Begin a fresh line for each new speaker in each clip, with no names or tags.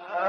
Amen.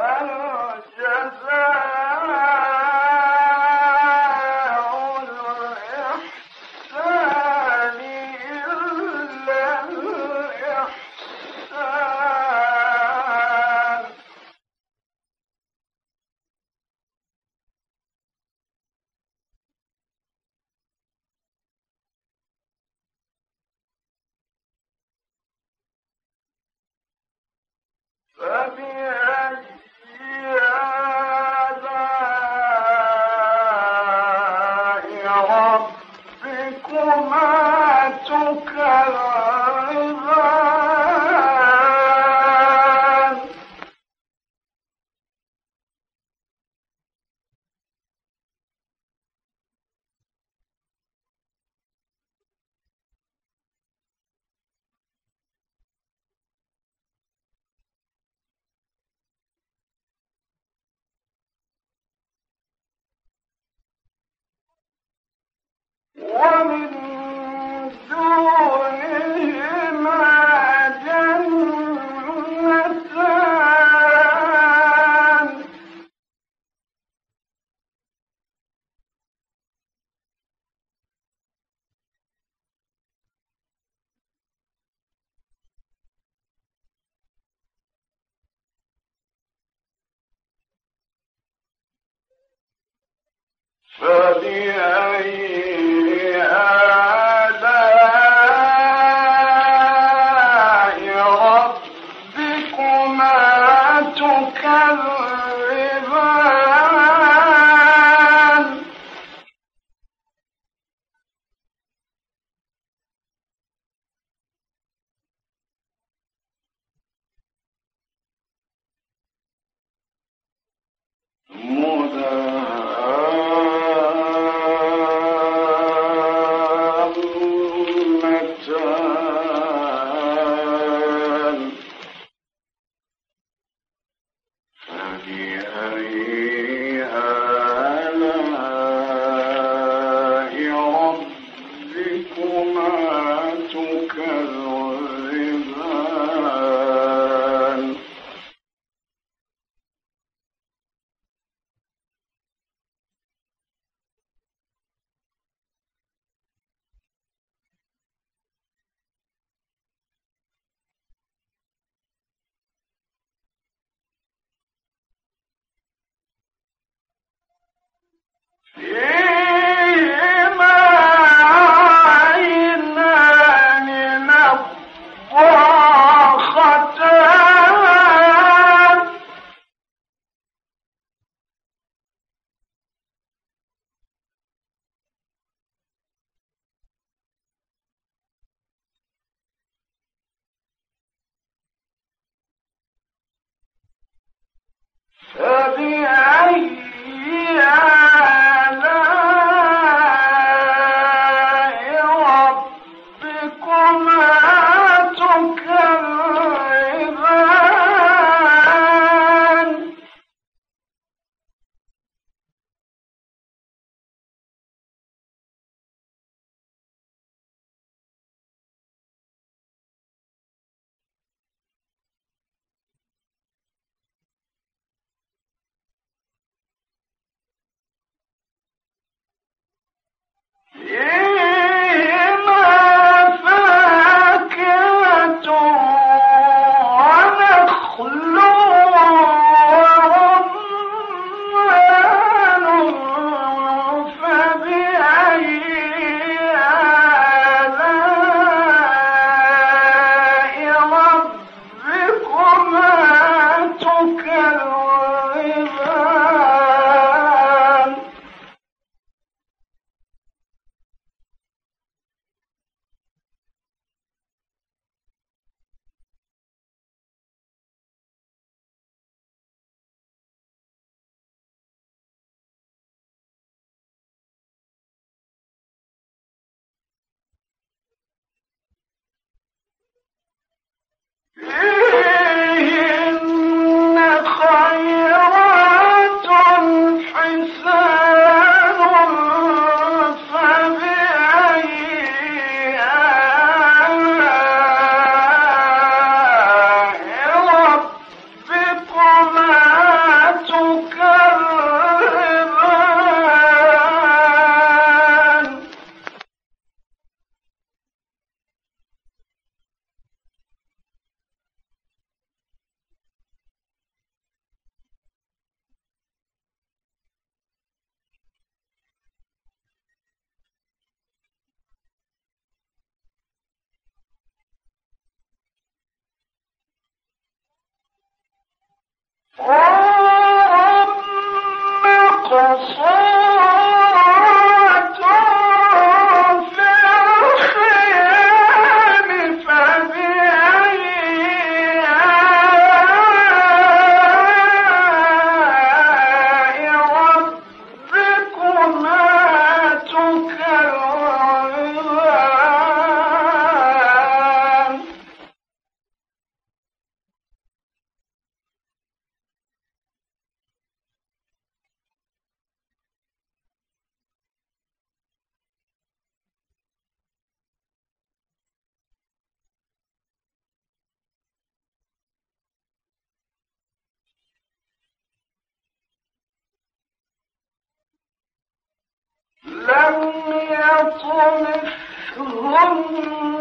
مُدَى فبأي هم قصر لم يطمثهن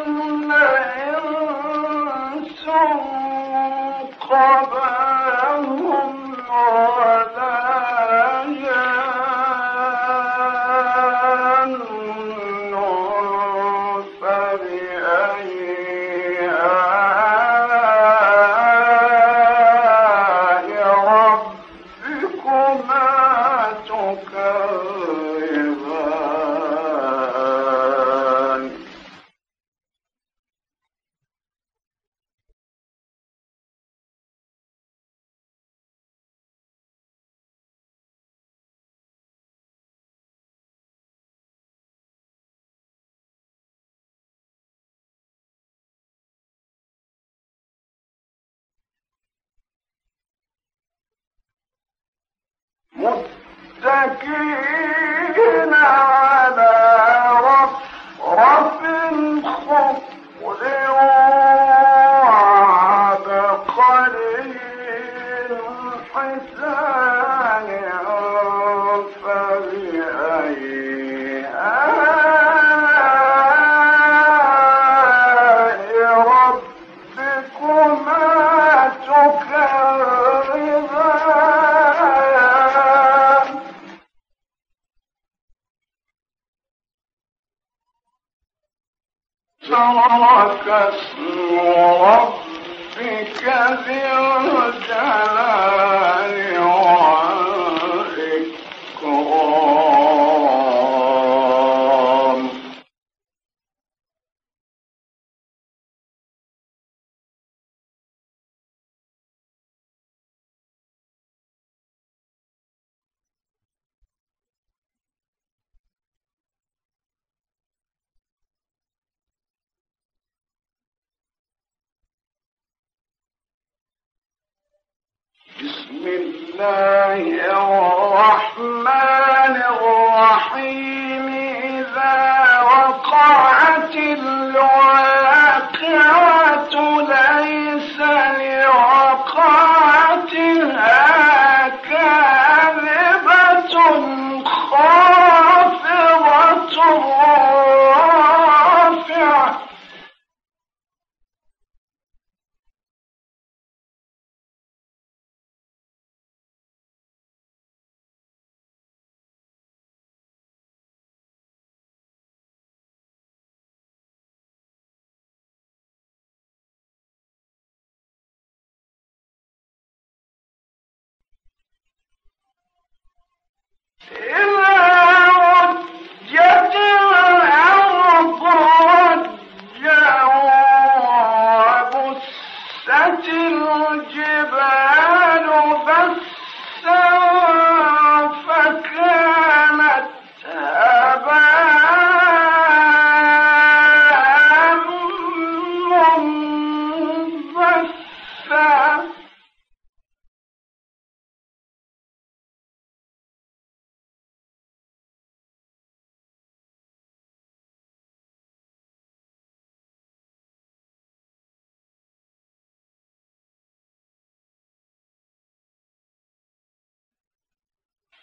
متكئين بسم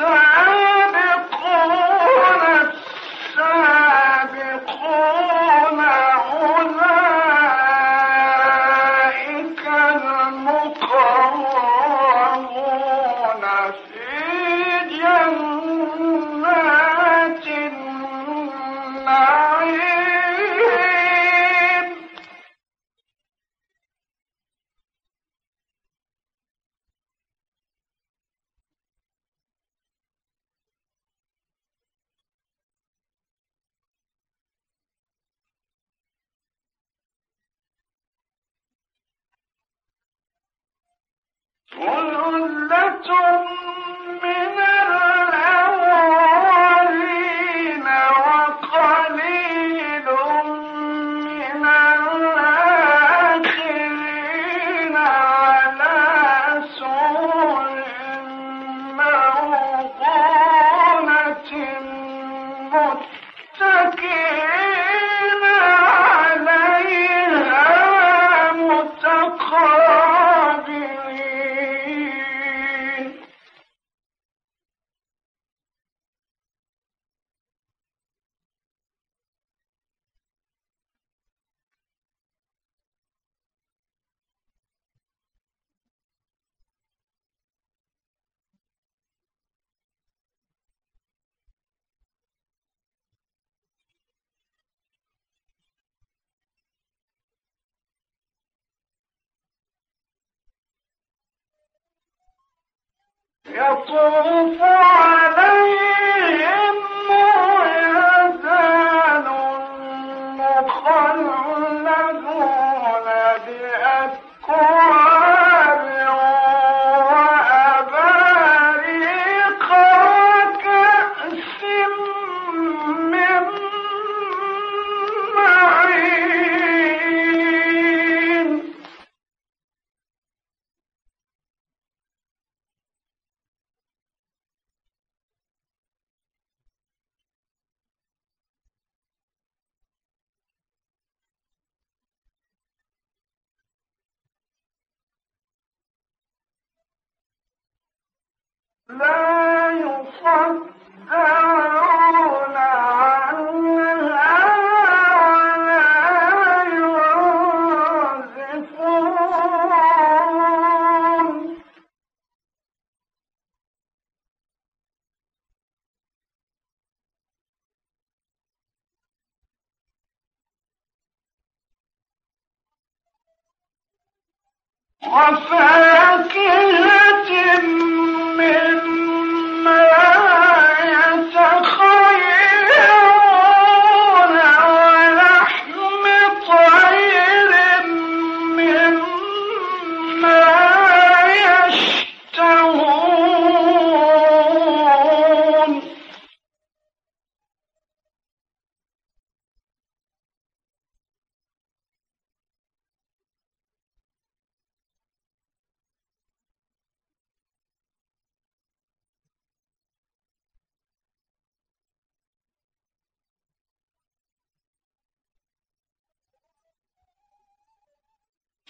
干嘛呢 ثلاثة فأصبح يطوف عليهم وفاكهة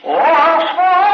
وحور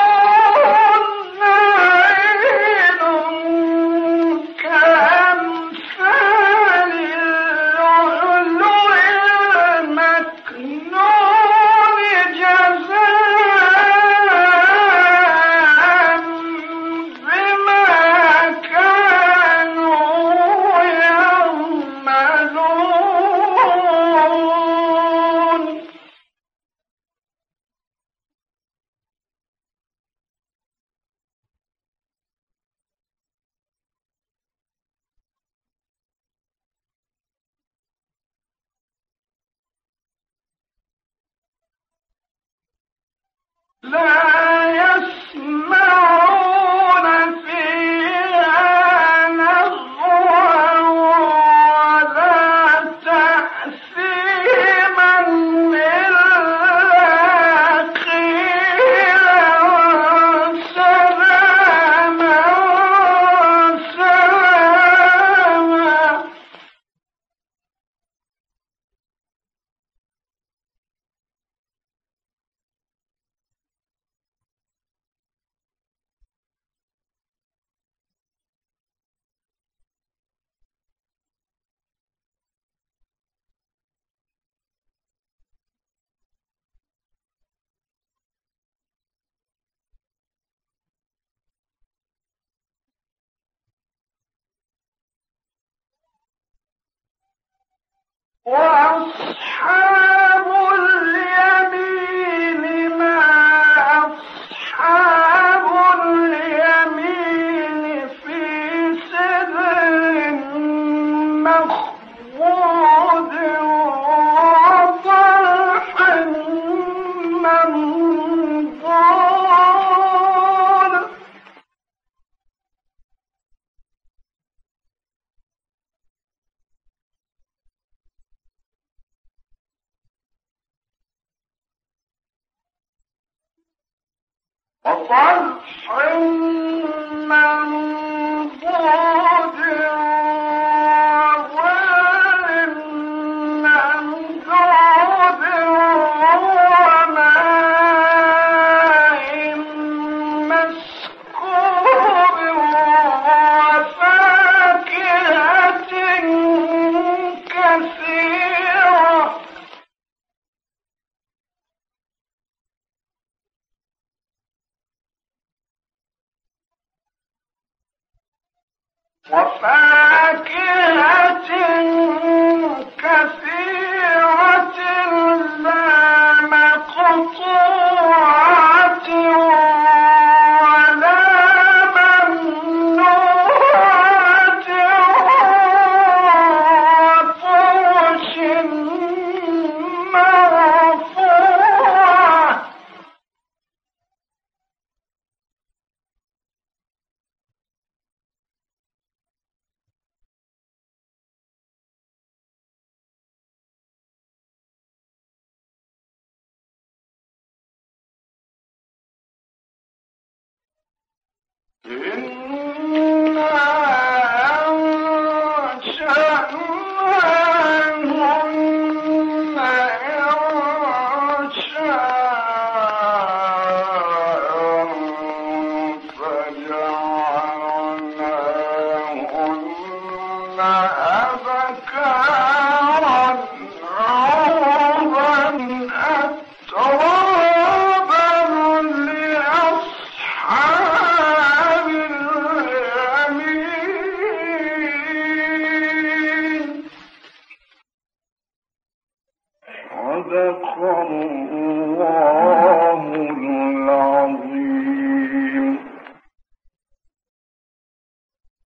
وأصحاب